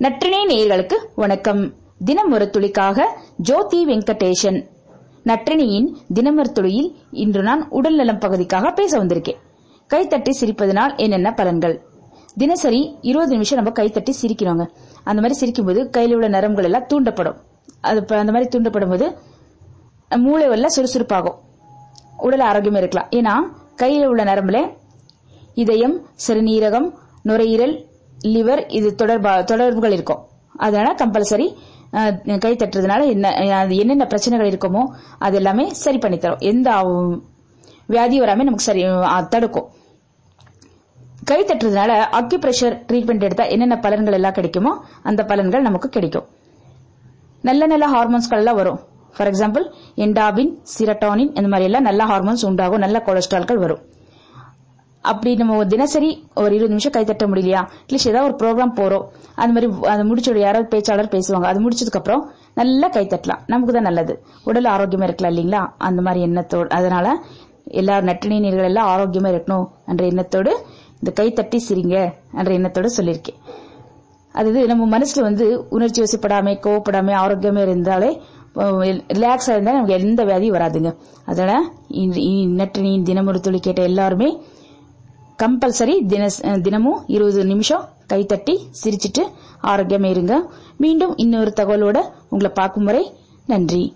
நற்றினை நேயர்களுக்கு வணக்கம். தினம் ஒரு துளிக்காக ஜோதி வெங்கடேஷன் நற்றினியின் தினமொரு துளியில் இன்று நான் உடல் நலம் பகுதிக்காக பேச வந்திருக்கேன். கைத்தட்டி சிரிப்பதனால் என்னென்ன பலன்கள்? தினசரி இருபது நிமிஷம் நம்ம கைத்தட்டி சிரிக்கிறோங்க. அந்த மாதிரி சிரிக்கும்போது கையில் உள்ள நரம்புகள் எல்லாம் தூண்டப்படும். அது அந்த மாதிரி தூண்டப்படும் போது மூளை வல்ல சுறுசுறுப்பாகும். உடல் ஆரோக்கியம் இருக்கலாம். ஏன்னா கையில் உள்ள நரம்புல இதயம் சிறுநீரகம் நுரையீரல் லிவர் இது தொடர்பா தொடர்புகள் இருக்கும். அதனால கம்பல்சரி கை தட்டுறதுனால என்ன அது என்னென்ன பிரச்சனைகள் இருக்குமோ அது எல்லாமே சரி பண்ணி தரும். எந்த வியாதி வராம நமக்கு சரி தடுக்கும். கை தட்டுறதுனால அக்யூப்ரெஷர் ட்ரீட்மெண்ட் எடுத்தா என்னென்ன பலன்கள் எல்லாம் கிடைக்குமோ அந்த பலன்கள் நமக்கு கிடைக்கும். நல்ல நல்ல ஹார்மோன்ஸ்கள் எல்லாம் வரும். ஃபார் எக்ஸாம்பிள் என்டாபின் சிரட்டானின் இந்த மாதிரி எல்லாம் நல்ல ஹார்மோன்ஸ் உண்டாகும். நல்ல கொலஸ்ட்ரால்கள் வரும். அப்படி நம்ம தினசரி ஒரு இருபது நிமிஷம் கைத்தட்ட முடியலையா? அட்லீஸ்ட் ஏதாவது ஒரு ப்ரோக்ராம் போறோம். அந்த மாதிரி அது முடிச்சோட யாராவது பேச்சாளர் பேசுவாங்க. அது முடிச்சதுக்கு அப்புறம் நல்லா கைத்தட்டலாம் நமக்கு தான் நல்லது. உடல் ஆரோக்கியமா இருக்கலாம் இல்லைங்களா? அந்த மாதிரி எண்ணத்தோடு. அதனால எல்லா நட்டினை எல்லாம் ஆரோக்கியமா இருக்கணும் என்ற எண்ணத்தோடு இந்த கை தட்டி சிரிங்க என்ற எண்ணத்தோடு சொல்லியிருக்கேன். அது நம்ம மனசுல வந்து உணர்ச்சி வசப்படாம கோவப்படாம ஆரோக்கியமா இருந்தாலே ரிலாக்ஸா இருந்தா நமக்கு எந்த வியாதியும் வராதுங்க. அதனால இன்று- இ- நற்றினியின் தினமொரு துளி கேட்ட எல்லாருமே கம்பல்சரி தின தினமும் இருபது நிமிஷம் கை தட்டி சிரிச்சிட்டு ஆரோக்கியமா இருங்க. மீண்டும் இன்னொரு தகவலோட உங்களை பார்க்கும் வரை நன்றி.